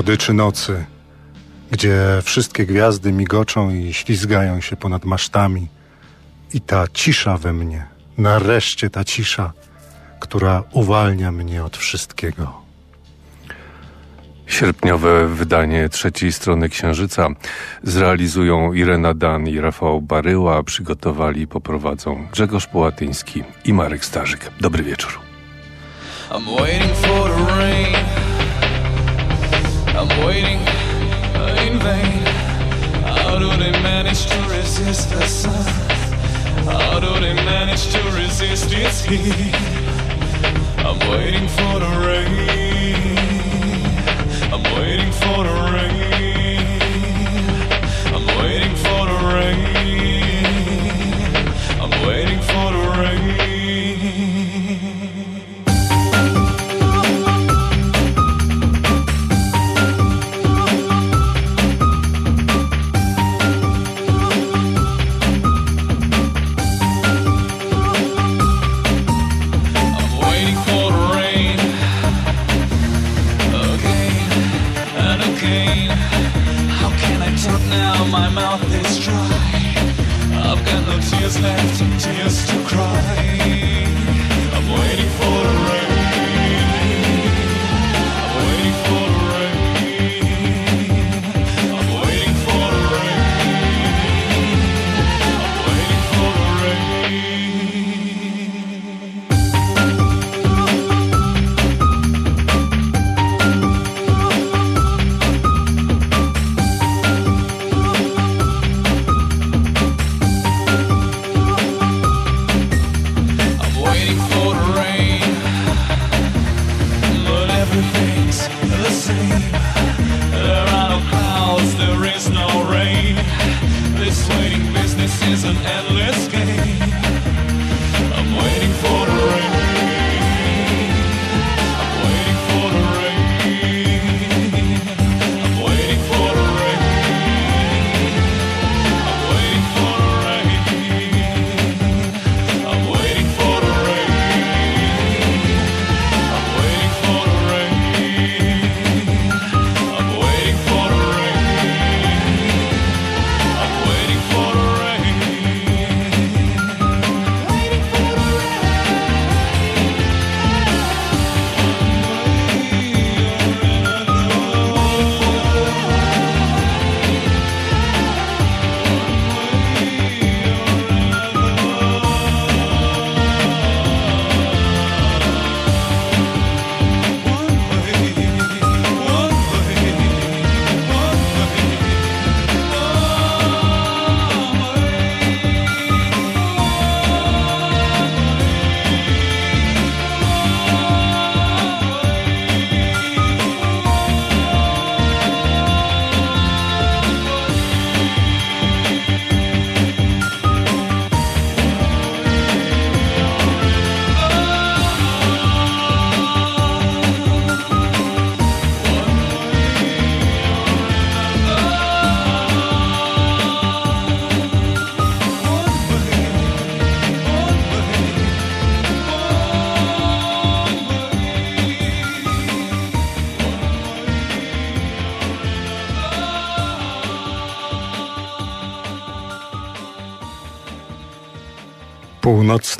Słodyczy nocy, gdzie wszystkie gwiazdy migoczą i ślizgają się ponad masztami. I ta cisza we mnie, nareszcie ta cisza, która uwalnia mnie od wszystkiego. Sierpniowe wydanie trzeciej strony Księżyca zrealizują Irena Dan i Rafał Baryła, przygotowali i poprowadzą Grzegorz Połatyński i Marek Starzyk. Dobry wieczór. I'm waiting for the rain. I'm waiting uh, in vain. How do they manage to resist the sun? How do they manage to resist its heat? I'm waiting for the rain. I'm waiting for the rain.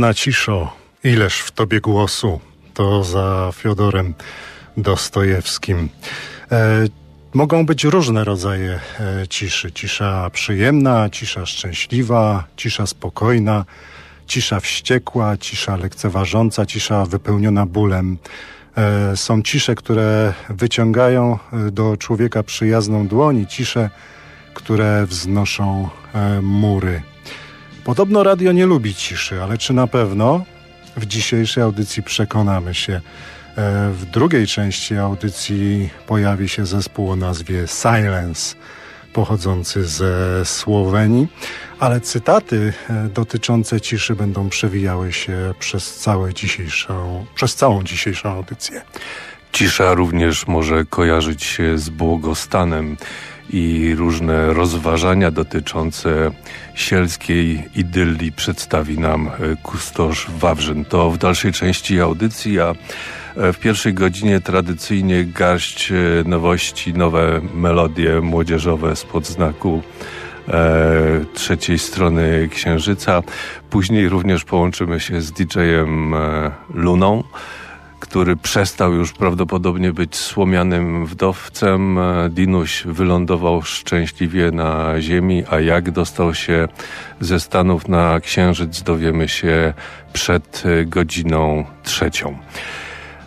Nocna ciszo, ileż w tobie głosu, to za Fiodorem Dostojewskim. E, mogą być różne rodzaje e, ciszy. Cisza przyjemna, cisza szczęśliwa, cisza spokojna, cisza wściekła, cisza lekceważąca, cisza wypełniona bólem. E, są cisze, które wyciągają e, do człowieka przyjazną dłoń i cisze, które wznoszą e, mury. Podobno radio nie lubi ciszy, ale czy na pewno? W dzisiejszej audycji przekonamy się. E, w drugiej części audycji pojawi się zespół o nazwie Silence, pochodzący ze Słowenii, ale cytaty e, dotyczące ciszy będą przewijały się przez, całe dzisiejszą, przez całą dzisiejszą audycję. Cisza również może kojarzyć się z błogostanem i różne rozważania dotyczące sielskiej idylii przedstawi nam e, kustosz Wawrzyn. To w dalszej części audycji, a e, w pierwszej godzinie tradycyjnie garść e, nowości, nowe melodie młodzieżowe spod znaku e, trzeciej strony Księżyca. Później również połączymy się z DJ-em Luną który przestał już prawdopodobnie być słomianym wdowcem. Dinuś wylądował szczęśliwie na ziemi, a jak dostał się ze Stanów na Księżyc dowiemy się przed godziną trzecią.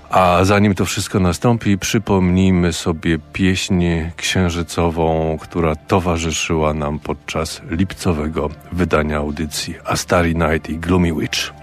A zanim to wszystko nastąpi, przypomnijmy sobie pieśń księżycową, która towarzyszyła nam podczas lipcowego wydania audycji A Starry Night i Gloomy Witch.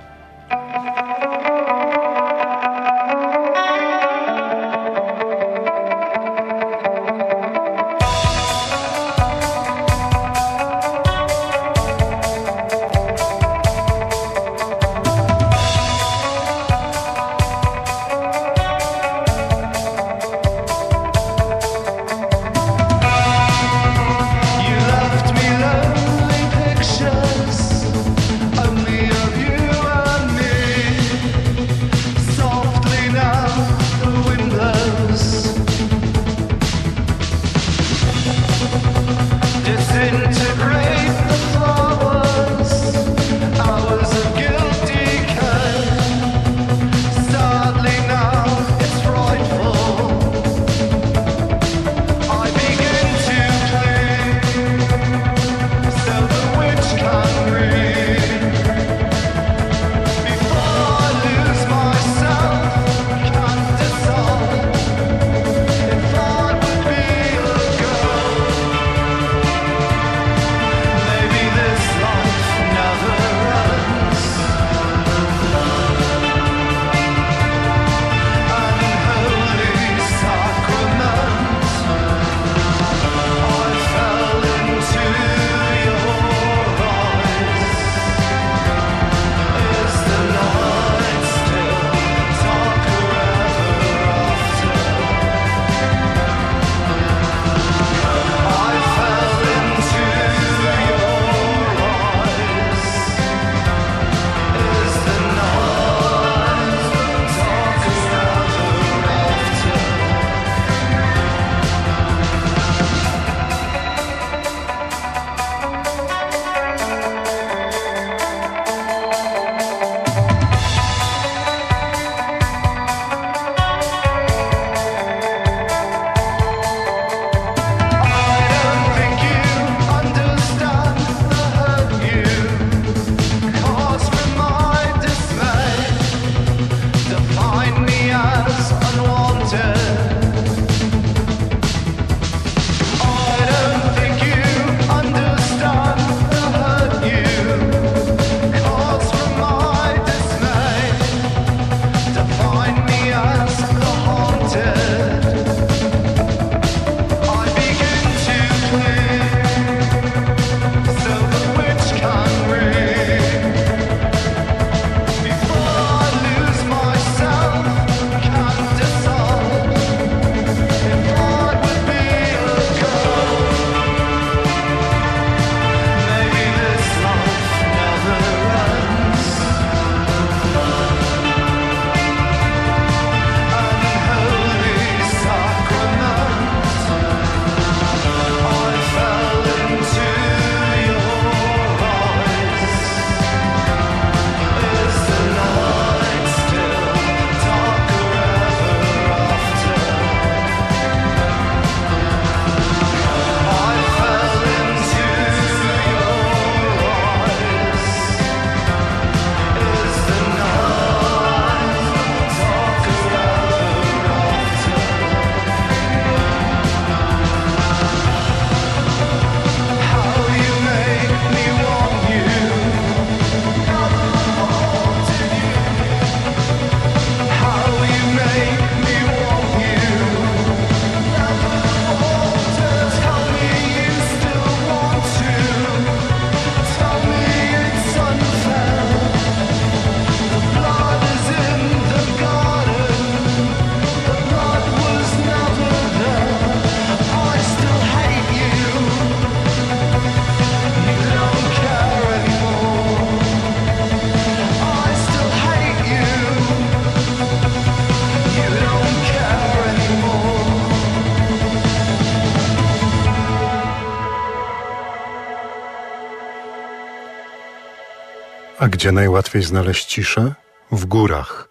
Gdzie najłatwiej znaleźć ciszę? W górach.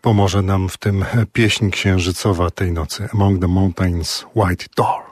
Pomoże nam w tym pieśń księżycowa tej nocy. Among the Mountains, White Door.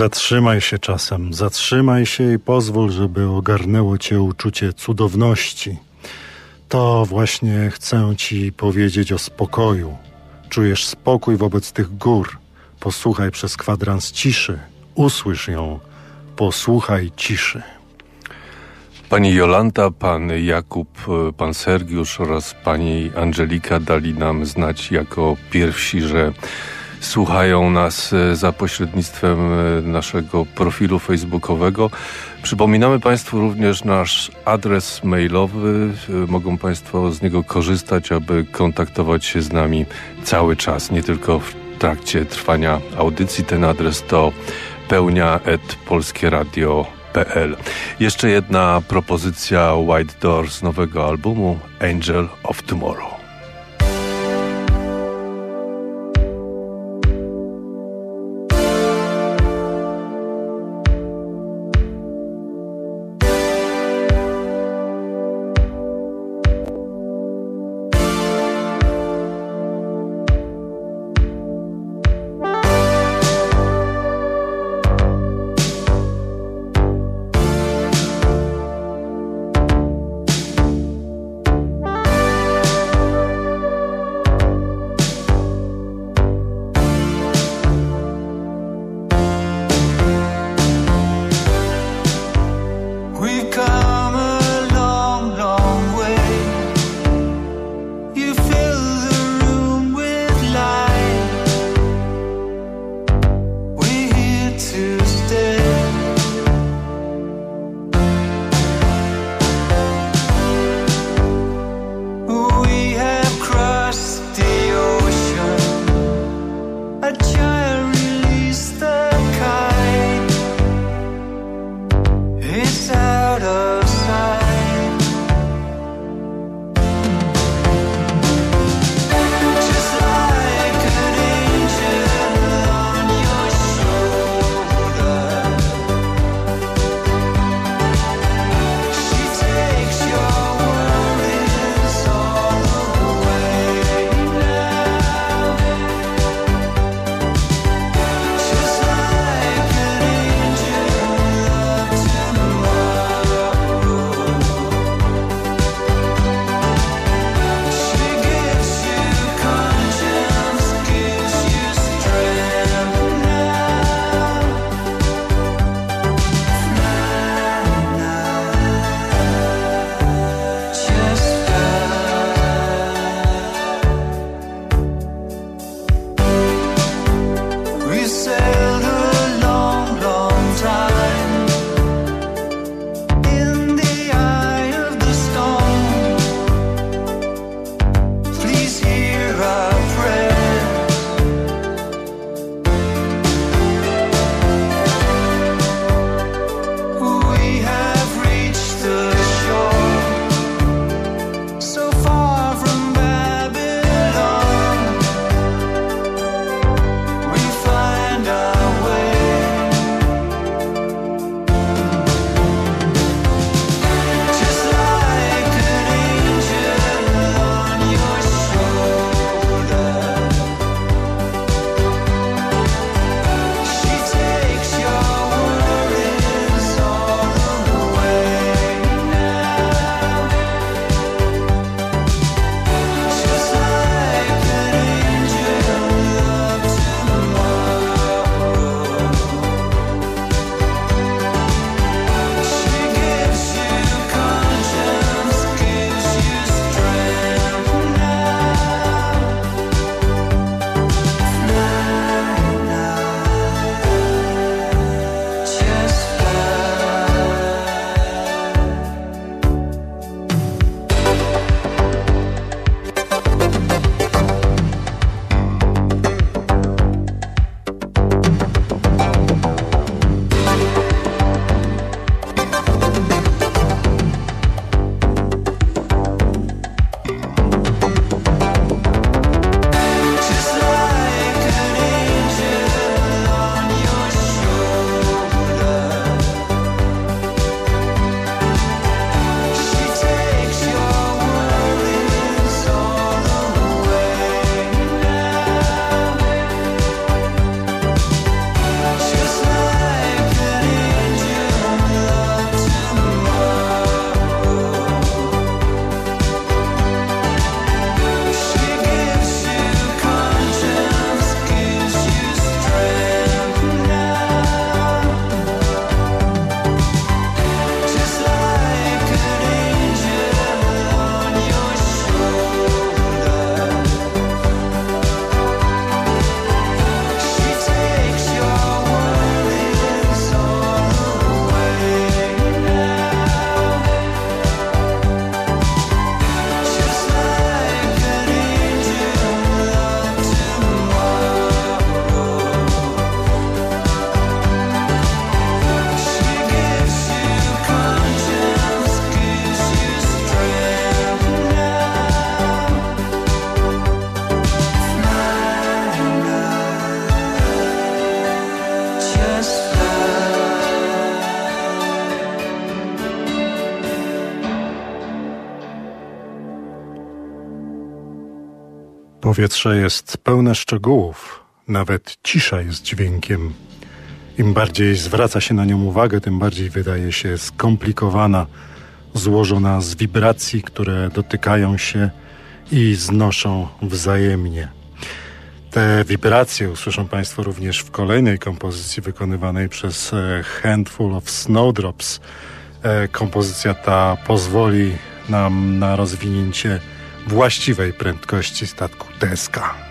Zatrzymaj się czasem, zatrzymaj się i pozwól, żeby ogarnęło cię uczucie cudowności. To właśnie chcę ci powiedzieć o spokoju. Czujesz spokój wobec tych gór. Posłuchaj przez kwadrans ciszy. Usłysz ją. Posłuchaj ciszy. Pani Jolanta, pan Jakub, pan Sergiusz oraz pani Angelika dali nam znać jako pierwsi, że słuchają nas e, za pośrednictwem e, naszego profilu facebookowego. Przypominamy Państwu również nasz adres mailowy. E, mogą Państwo z niego korzystać, aby kontaktować się z nami cały czas, nie tylko w trakcie trwania audycji. Ten adres to pełnia.polskieradio.pl Jeszcze jedna propozycja White Doors nowego albumu Angel of Tomorrow. Powietrze jest pełne szczegółów, nawet cisza jest dźwiękiem. Im bardziej zwraca się na nią uwagę, tym bardziej wydaje się skomplikowana, złożona z wibracji, które dotykają się i znoszą wzajemnie. Te wibracje usłyszą Państwo również w kolejnej kompozycji wykonywanej przez e, Handful of Snowdrops. E, kompozycja ta pozwoli nam na rozwinięcie właściwej prędkości statku Deska.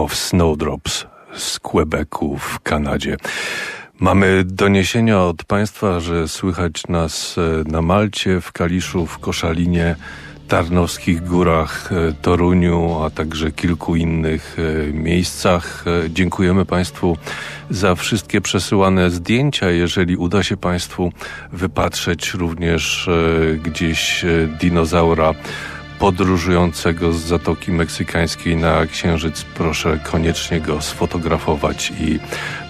Of Snowdrops z Quebecu w Kanadzie. Mamy doniesienia od Państwa, że słychać nas e, na Malcie, w Kaliszu, w Koszalinie, Tarnowskich Górach, e, Toruniu, a także kilku innych e, miejscach. Dziękujemy Państwu za wszystkie przesyłane zdjęcia. Jeżeli uda się Państwu wypatrzeć również gdzieś dinozaura, podróżującego z Zatoki Meksykańskiej na Księżyc. Proszę koniecznie go sfotografować i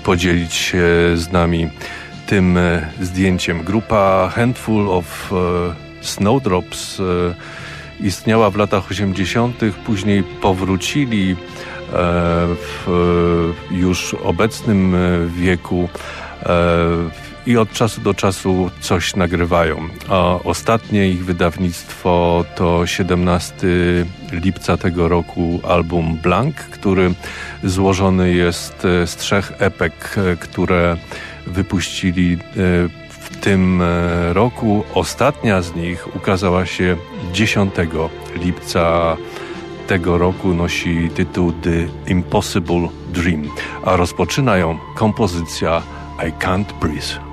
podzielić się z nami tym e, zdjęciem. Grupa Handful of e, Snowdrops e, istniała w latach 80., później powrócili w już obecnym wieku i od czasu do czasu coś nagrywają. A ostatnie ich wydawnictwo to 17 lipca tego roku album Blank, który złożony jest e, z trzech epek, e, które wypuścili e, w tym roku. Ostatnia z nich ukazała się 10 lipca tego roku nosi tytuł The Impossible Dream, a rozpoczynają kompozycja I Can't Breathe.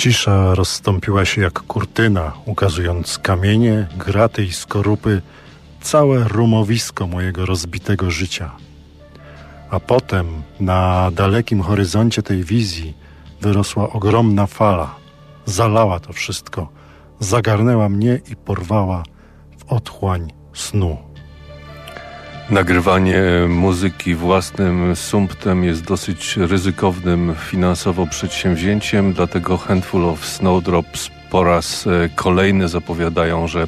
Cisza rozstąpiła się jak kurtyna, ukazując kamienie, graty i skorupy, całe rumowisko mojego rozbitego życia. A potem na dalekim horyzoncie tej wizji wyrosła ogromna fala. Zalała to wszystko, zagarnęła mnie i porwała w otchłań snu. Nagrywanie muzyki własnym sumptem jest dosyć ryzykownym finansowo przedsięwzięciem, dlatego Handful of Snowdrops po raz e, kolejny zapowiadają, że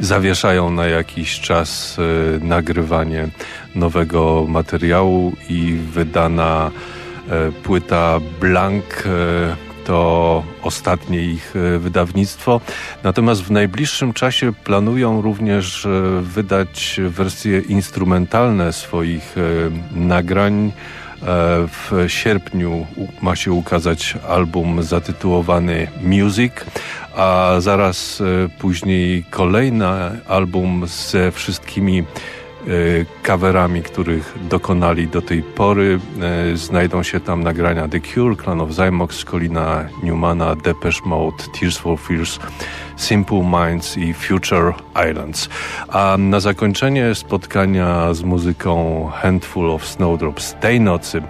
zawieszają na jakiś czas e, nagrywanie nowego materiału i wydana e, płyta Blank to ostatnie ich e, wydawnictwo. Natomiast w najbliższym czasie planują również e, wydać wersje instrumentalne swoich e, nagrań. W sierpniu ma się ukazać album zatytułowany Music, a zaraz później kolejny album ze wszystkimi coverami, których dokonali do tej pory. E, znajdą się tam nagrania The Cure, Clan of Zymox, Colina Newmana, Depeche Mode, Tears for Fears, Simple Minds i Future Islands. A na zakończenie spotkania z muzyką Handful of Snowdrops tej nocy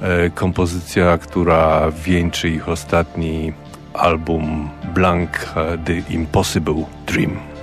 e, kompozycja, która wieńczy ich ostatni album Blank The Impossible Dream.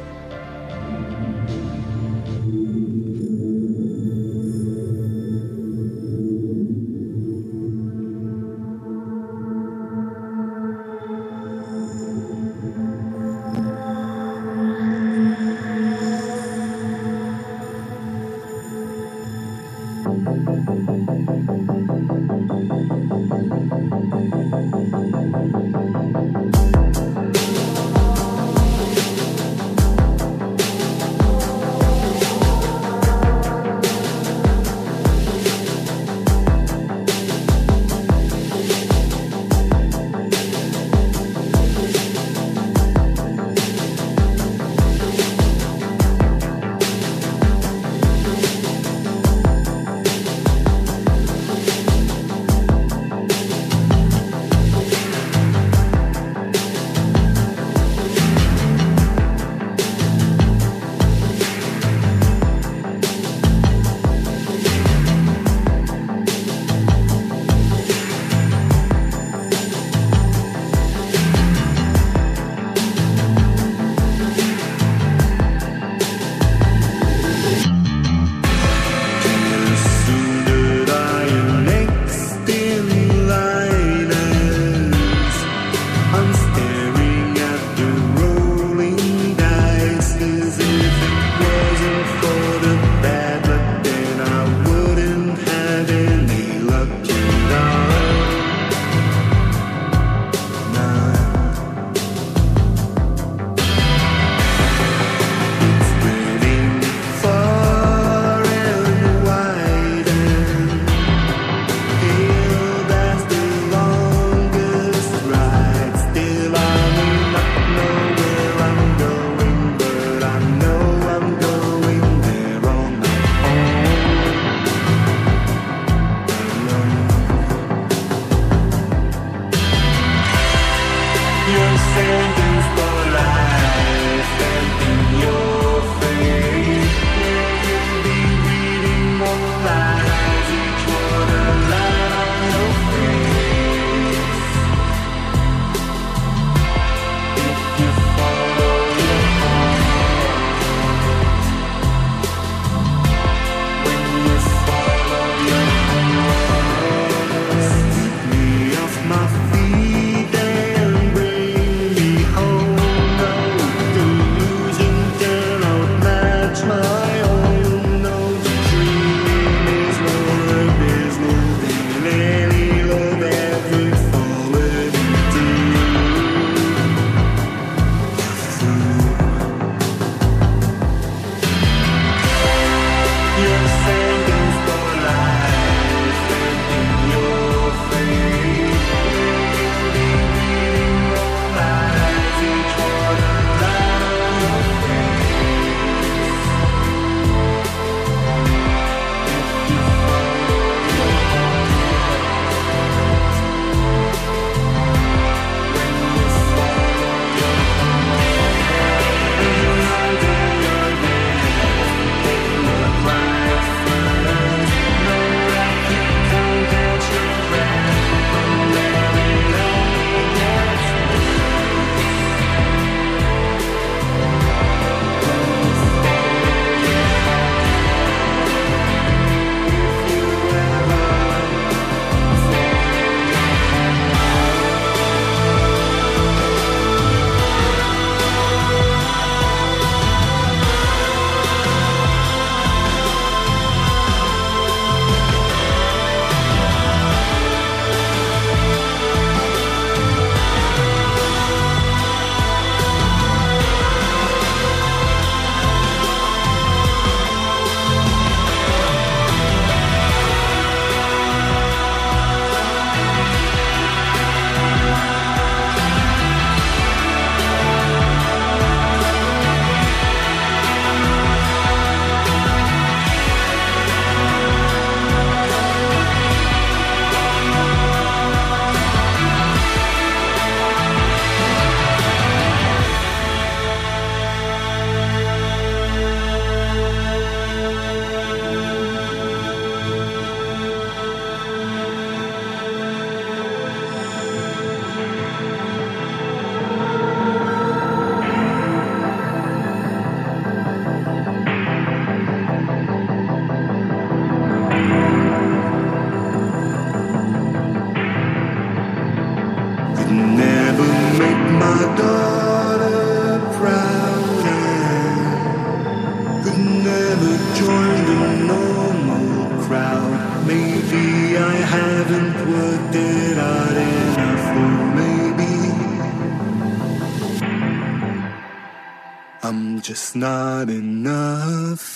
Not enough.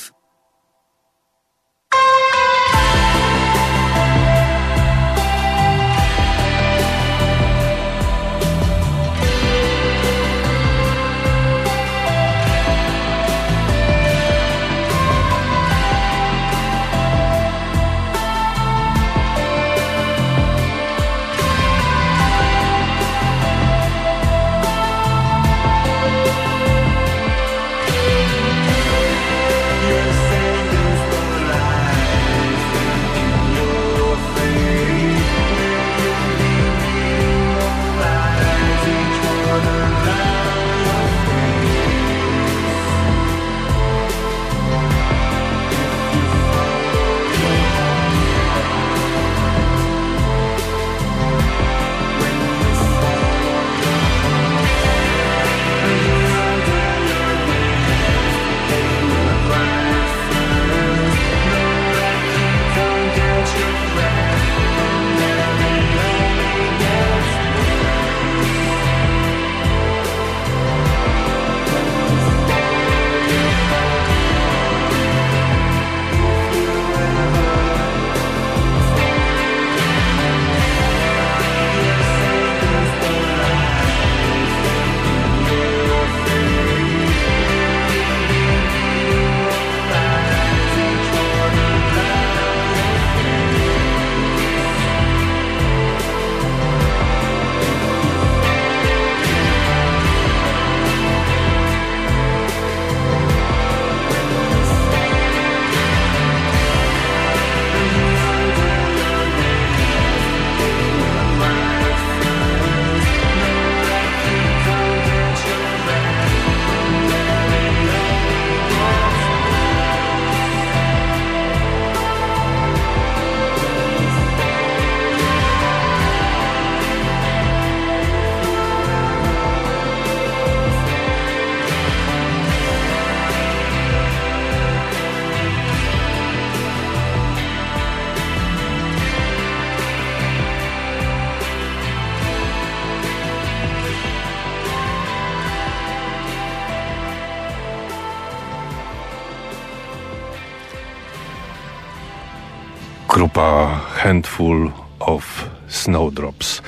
Handful of Snowdrops.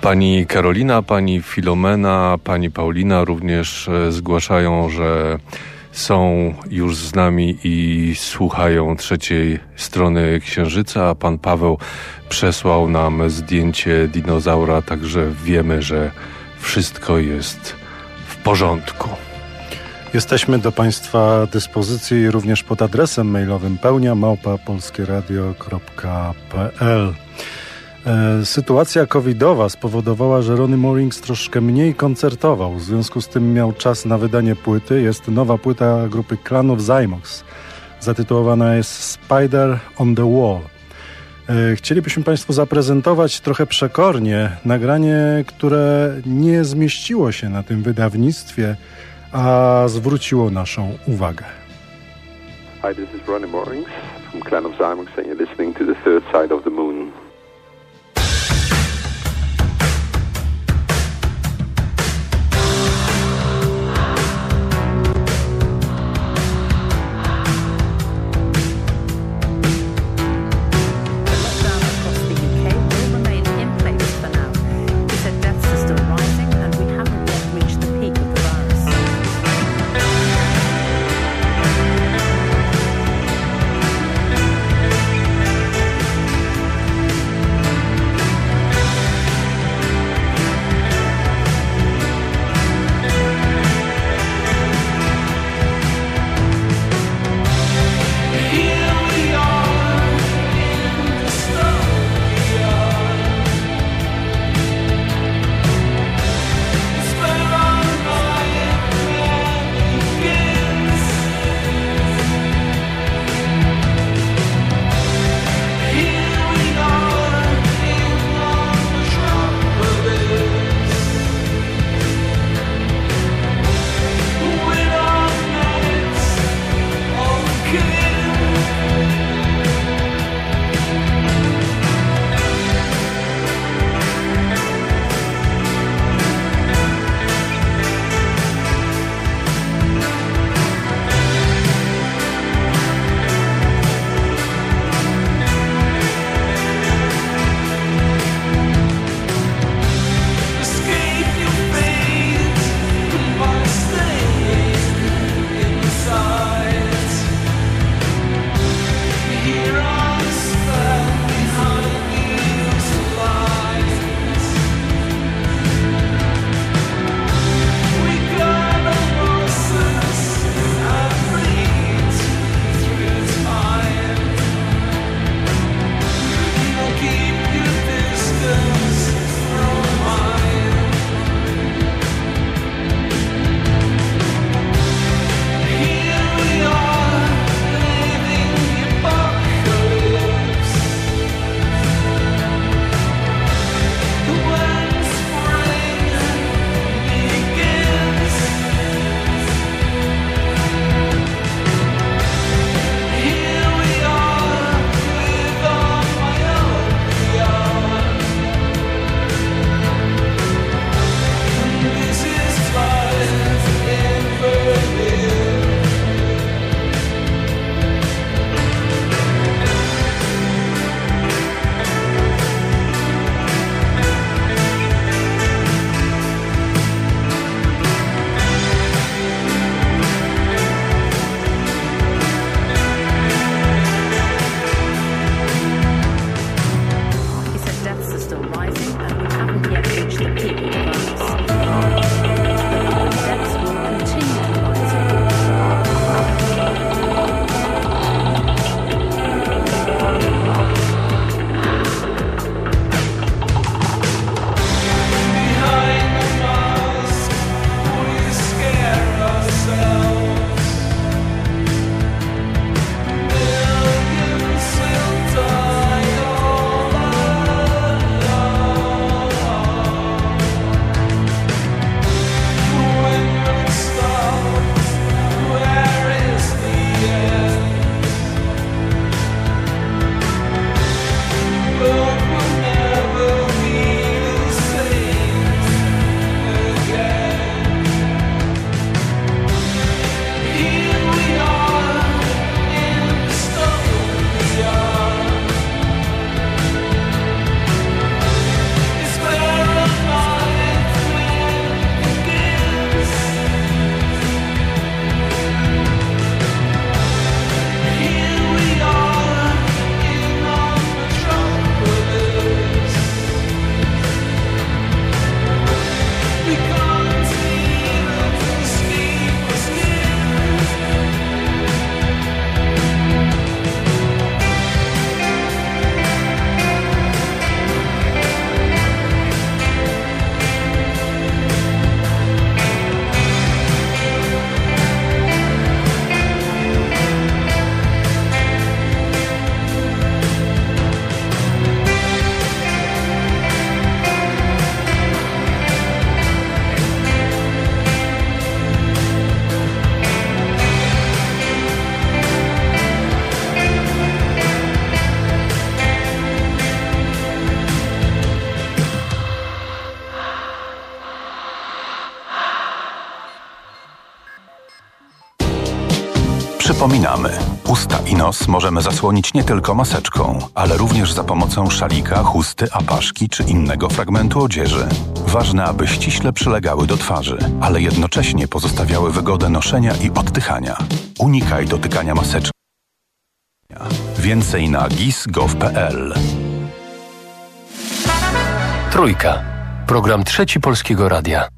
Pani Karolina, pani Filomena, pani Paulina również e, zgłaszają, że są już z nami i słuchają trzeciej strony Księżyca, a pan Paweł przesłał nam zdjęcie dinozaura, także wiemy, że wszystko jest w porządku. Jesteśmy do Państwa dyspozycji również pod adresem mailowym pełnia małpapolskieradio.pl. E, sytuacja covidowa spowodowała, że Ronnie Morings troszkę mniej koncertował, w związku z tym miał czas na wydanie płyty. Jest nowa płyta grupy Clanów Zymox. Zatytułowana jest Spider on the Wall. E, chcielibyśmy Państwu zaprezentować trochę przekornie nagranie, które nie zmieściło się na tym wydawnictwie, a zwróciło naszą uwagę. Hi, this is Ronnie Morings from Clan of Zymox and you're listening to the third side of the moon. Możemy zasłonić nie tylko maseczką, ale również za pomocą szalika, chusty, apaszki czy innego fragmentu odzieży. Ważne, aby ściśle przylegały do twarzy, ale jednocześnie pozostawiały wygodę noszenia i oddychania. Unikaj dotykania maseczki. Więcej na gis.gov.pl Trójka. Program Trzeci Polskiego Radia.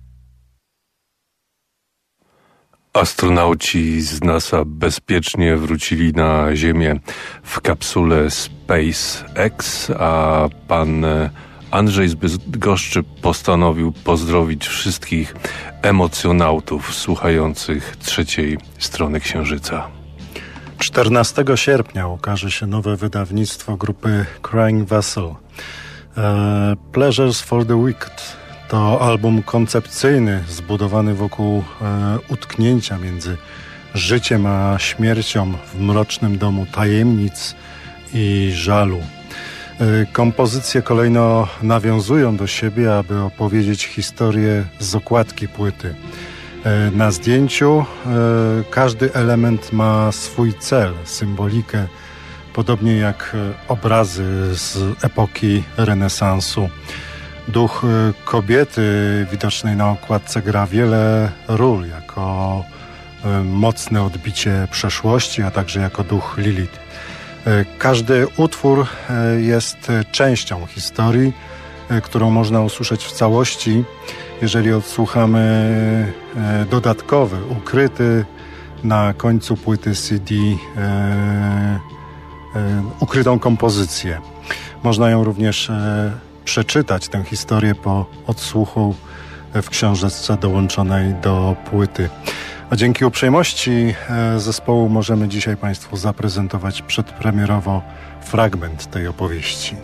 Astronauci z NASA bezpiecznie wrócili na Ziemię w kapsule SpaceX, a pan Andrzej z Bydgoszczy postanowił pozdrowić wszystkich emocjonautów słuchających trzeciej strony Księżyca. 14 sierpnia ukaże się nowe wydawnictwo grupy Crying Vessel. E, Pleasures for the Wicked to album koncepcyjny zbudowany wokół e, utknięcia między życiem a śmiercią w mrocznym domu tajemnic i żalu. E, kompozycje kolejno nawiązują do siebie, aby opowiedzieć historię z okładki płyty. E, na zdjęciu e, każdy element ma swój cel, symbolikę, podobnie jak obrazy z epoki renesansu. Duch kobiety widocznej na okładce gra wiele ról jako mocne odbicie przeszłości, a także jako duch Lilith. Każdy utwór jest częścią historii, którą można usłyszeć w całości jeżeli odsłuchamy dodatkowy, ukryty na końcu płyty CD ukrytą kompozycję. Można ją również przeczytać, tę historię po odsłuchu w książeczce dołączonej do płyty. A dzięki uprzejmości zespołu możemy dzisiaj Państwu zaprezentować przedpremierowo fragment tej opowieści.